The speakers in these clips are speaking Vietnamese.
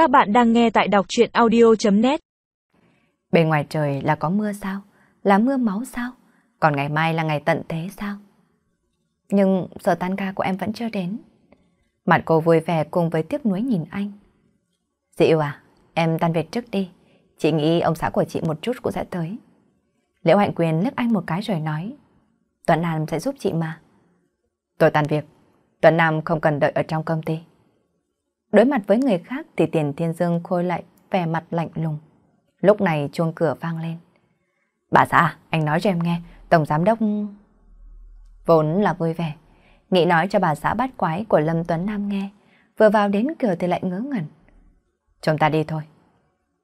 Các bạn đang nghe tại đọc chuyện audio.net Bên ngoài trời là có mưa sao? Là mưa máu sao? Còn ngày mai là ngày tận thế sao? Nhưng giờ tan ca của em vẫn chưa đến. Mặt cô vui vẻ cùng với tiếc nuối nhìn anh. Chị yêu à, em tan việc trước đi. Chị nghĩ ông xã của chị một chút cũng sẽ tới. Liễu Hạnh Quyền lướt anh một cái rồi nói. Tuấn Nam sẽ giúp chị mà. Tôi tan việc. Tuấn Nam không cần đợi ở trong công ty. Đối mặt với người khác thì Tiền Thiên Dương khôi lại vẻ mặt lạnh lùng. Lúc này chuông cửa vang lên. Bà xã, anh nói cho em nghe, Tổng Giám Đốc... Vốn là vui vẻ, nghĩ nói cho bà xã bát quái của Lâm Tuấn Nam nghe, vừa vào đến cửa thì lại ngớ ngẩn. Chúng ta đi thôi.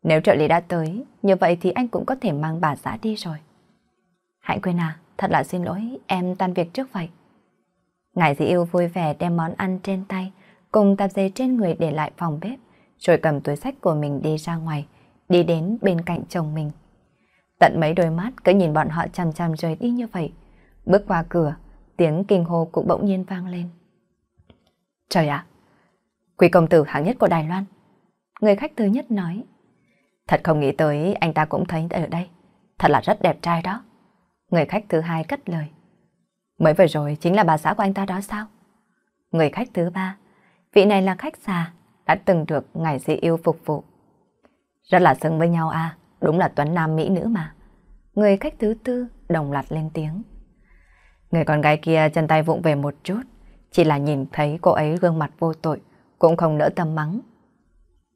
Nếu trợ lý đã tới, như vậy thì anh cũng có thể mang bà xã đi rồi. Hạnh quên à, thật là xin lỗi, em tan việc trước vậy. Ngài dì yêu vui vẻ đem món ăn trên tay, cùng tạp dề trên người để lại phòng bếp, rồi cầm túi sách của mình đi ra ngoài, đi đến bên cạnh chồng mình. Tận mấy đôi mắt cứ nhìn bọn họ chằm chằm rời đi như vậy. Bước qua cửa, tiếng kinh hô cũng bỗng nhiên vang lên. Trời ạ! quý công tử hạng nhất của Đài Loan. Người khách thứ nhất nói. Thật không nghĩ tới anh ta cũng thấy ở đây. Thật là rất đẹp trai đó. Người khách thứ hai cất lời. Mới vừa rồi chính là bà xã của anh ta đó sao? Người khách thứ ba. Vị này là khách già, đã từng được ngài dị yêu phục vụ. Rất là xứng với nhau à, đúng là tuấn nam mỹ nữ mà. Người khách thứ tư đồng loạt lên tiếng. Người con gái kia chân tay vụng về một chút, chỉ là nhìn thấy cô ấy gương mặt vô tội, cũng không nỡ tâm mắng.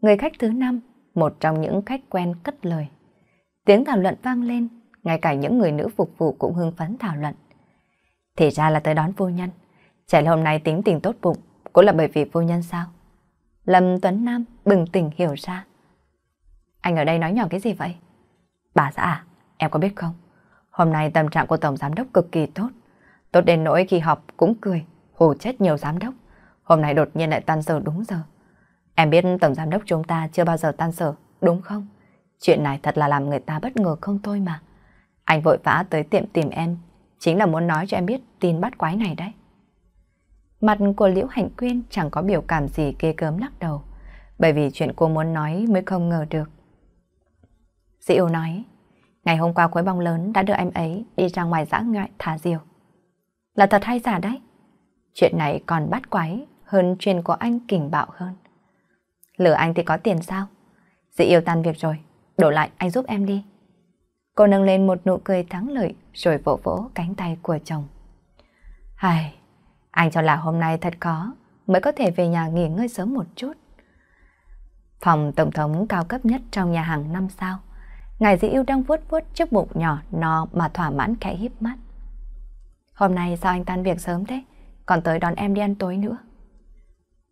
Người khách thứ năm, một trong những khách quen cất lời. Tiếng thảo luận vang lên, ngay cả những người nữ phục vụ cũng hưng phấn thảo luận. Thì ra là tới đón vô nhân. Trẻ hôm nay tính tình tốt bụng, cũng là bởi vì phu nhân sao? Lâm Tuấn Nam bừng tỉnh hiểu ra. Anh ở đây nói nhỏ cái gì vậy? Bà xã à, em có biết không? Hôm nay tâm trạng của Tổng Giám Đốc cực kỳ tốt. Tốt đến nỗi khi họp cũng cười, hù chết nhiều giám đốc. Hôm nay đột nhiên lại tan giờ đúng giờ. Em biết Tổng Giám Đốc chúng ta chưa bao giờ tan sở, đúng không? Chuyện này thật là làm người ta bất ngờ không thôi mà. Anh vội vã tới tiệm tìm em, chính là muốn nói cho em biết tin bắt quái này đấy. Mặt của Liễu Hạnh Quyên chẳng có biểu cảm gì ghê gớm lắc đầu, bởi vì chuyện cô muốn nói mới không ngờ được. Dĩ yêu nói, ngày hôm qua khối bóng lớn đã đưa em ấy đi ra ngoài giã ngoại thả diều. Là thật hay giả đấy? Chuyện này còn bắt quái hơn chuyện của anh kình bạo hơn. Lửa anh thì có tiền sao? Dĩ yêu tan việc rồi, đổ lại anh giúp em đi. Cô nâng lên một nụ cười thắng lợi rồi vỗ vỗ cánh tay của chồng. Hài, anh cho là hôm nay thật khó mới có thể về nhà nghỉ ngơi sớm một chút. Phòng tổng thống cao cấp nhất trong nhà hàng năm sao. Ngài dĩ yêu đang vuốt vuốt chiếc bụng nhỏ nó mà thỏa mãn khẽ híp mắt. Hôm nay sao anh tan việc sớm thế? Còn tới đón em đi ăn tối nữa.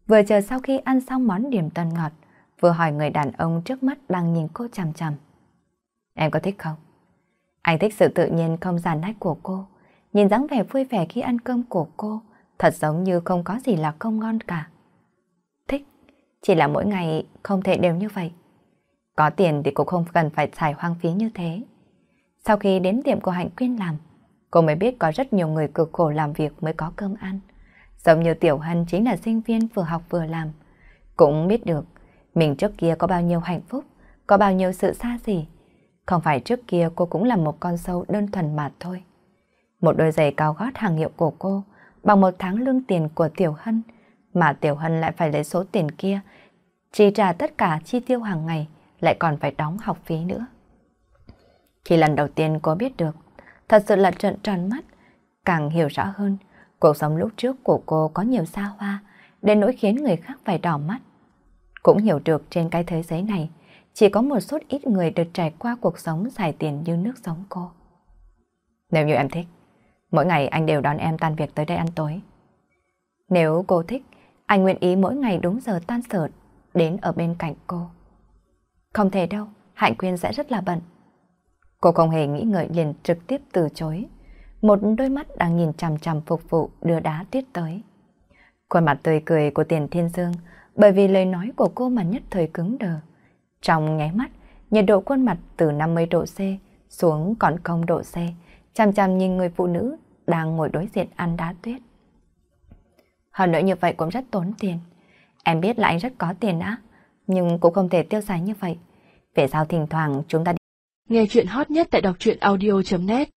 Vừa chờ sau khi ăn xong món điểm tâm ngọt, vừa hỏi người đàn ông trước mắt đang nhìn cô chằm chằm. Em có thích không? Anh thích sự tự nhiên không giàn nách của cô, nhìn dáng vẻ vui vẻ khi ăn cơm của cô, thật giống như không có gì là không ngon cả. Thích, chỉ là mỗi ngày không thể đều như vậy. Có tiền thì cũng không cần phải xài hoang phí như thế. Sau khi đến tiệm của Hạnh Quyên làm, cô mới biết có rất nhiều người cực khổ làm việc mới có cơm ăn. Giống như Tiểu Hân chính là sinh viên vừa học vừa làm. Cũng biết được mình trước kia có bao nhiêu hạnh phúc, có bao nhiêu sự xa xỉ. Không phải trước kia cô cũng là một con sâu đơn thuần mà thôi. Một đôi giày cao gót hàng hiệu của cô bằng một tháng lương tiền của Tiểu Hân, mà Tiểu Hân lại phải lấy số tiền kia, chi trả tất cả chi tiêu hàng ngày, lại còn phải đóng học phí nữa. Khi lần đầu tiên cô biết được, thật sự là trợn tròn mắt, càng hiểu rõ hơn, cuộc sống lúc trước của cô có nhiều xa hoa, đến nỗi khiến người khác phải đỏ mắt. Cũng hiểu được trên cái thế giới này, chỉ có một số ít người được trải qua cuộc sống xài tiền như nước sống cô. Nếu như em thích, mỗi ngày anh đều đón em tan việc tới đây ăn tối. Nếu cô thích, anh nguyện ý mỗi ngày đúng giờ tan sở đến ở bên cạnh cô. Không thể đâu, Hạnh Quyên sẽ rất là bận. Cô không hề nghĩ ngợi liền trực tiếp từ chối. Một đôi mắt đang nhìn chằm chằm phục vụ đưa đá tuyết tới. Khuôn mặt tươi cười của Tiền Thiên Dương bởi vì lời nói của cô mà nhất thời cứng đờ. Trong nháy mắt, nhiệt độ khuôn mặt từ 50 độ C xuống còn không độ C, chăm chăm nhìn người phụ nữ đang ngồi đối diện ăn đá tuyết. Hơn nữa như vậy cũng rất tốn tiền. Em biết là anh rất có tiền á, nhưng cũng không thể tiêu xài như vậy. Về sau thỉnh thoảng chúng ta Nghe chuyện hot nhất tại đọc truyện audio.net